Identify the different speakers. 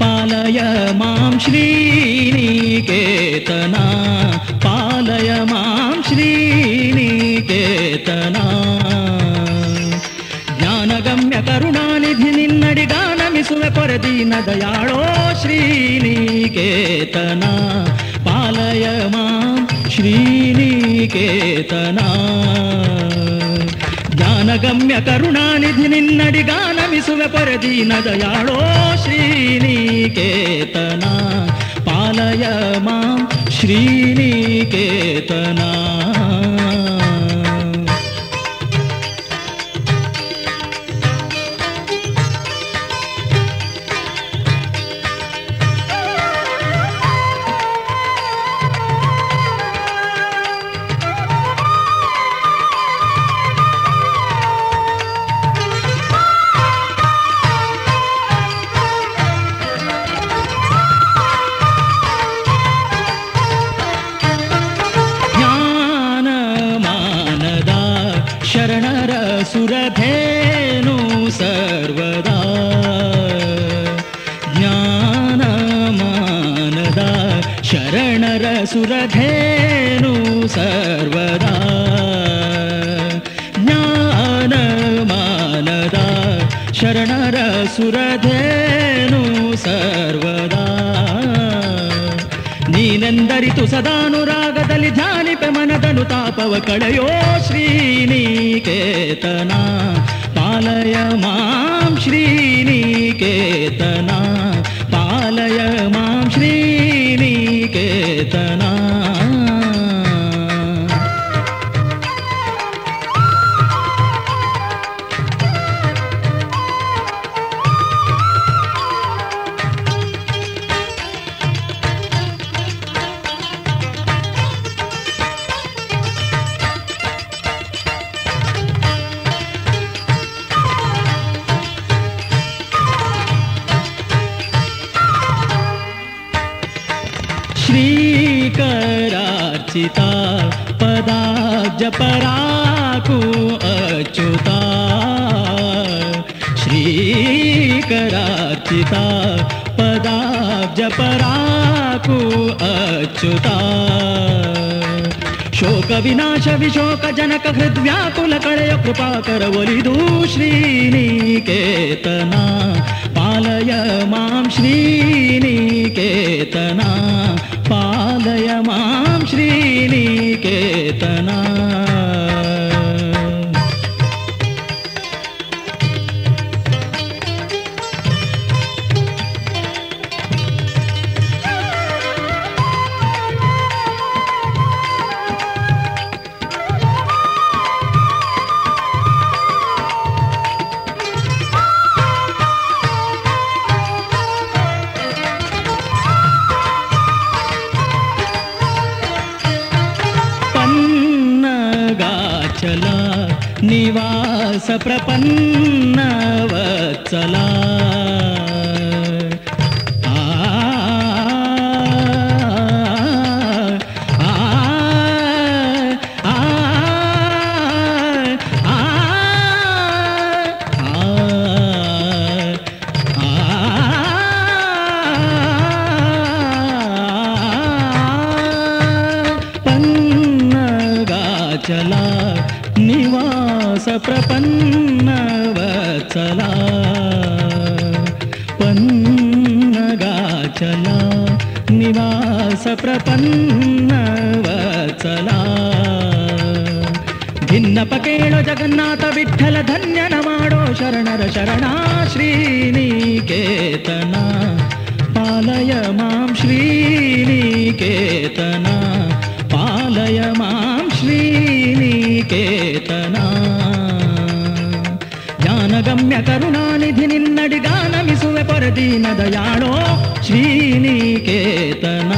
Speaker 1: पालय मां श्रीनिकेतना पालय मां श्रीनिकेतना ಜ್ಞಾನಗಮ್ಯ ಕರುಣಾನಿಧಿ ನಿನ್ನಡಿ ಗಾನಮಿಸುವೆ ಕೊರದೀನ ದಯಾಳೋ ಶ್ರೀನಿಕೇತನ ಪಾಲಯ ಮಾಂ ಶ್ರೀನಿಕೇತನ ಜ್ಞಾನಗಮ್ಯ ಕರುಣಾನಿಧಿ ನಿನ್ನಡಿ ಗಾನಮಿಸುವೆ ಪರದೀನ ದಯಾಳೋ ಶ್ರೀನಿಕೇತನ. ಪಾಲಯ ಮಾಂ ಶ್ರೀನಿಕೇತನ. ಶರಣರ ಸುರಧೇನು ಸರ್ವದಾ ಜ್ಞಾನ ಮಾನದ ಶರಣರ ಸುರಧೇನು ಸರ್ವದಾ ಜ್ಞಾನ ಮಾನದ ಶರಣರ ಸುರಧೇನು ಸರ್ವದಾ ನೀನೆಂದರಿತು ಸದಾನುರಾಗದಲ್ಲಿ ಧ್ಯಾನಿಪೆ ಮನದನು ತಾಪವ ಕಳೆಯೋ ಶ್ರೀನಿಕೇತನ ಪಾಲಯ ಮಾಂ चिता पदा जपराकु अच्युता। श्रीकराचिता पदा जपराकु अच्युता। शोक विनाश विशोक जनक हृद्व्याकुल कळय कृपा करवलिदू श्रीनिकेतन। पन्नगाचल निवास प्रपन्नवत्सला। आ, निवास प्रपन्न वत्सला पन्नगाचला निवास प्रपन्न वत्सला भिन्नपकेण जगन्नाथ विठ्ठल धन्य नवाडो शरणर शरणा श्रीनिकेतना ಶ್ರೀನಿಕೇತನ ಜ್ಞಾನಗಮ್ಯ ಕರುಣಾನಿಧಿ ನಿನ್ನಡಿ ಗಾನಮಿಸುವೆ ಪರದೀನ ದಯಾಳೋ ಶ್ರೀನಿಕೇತನ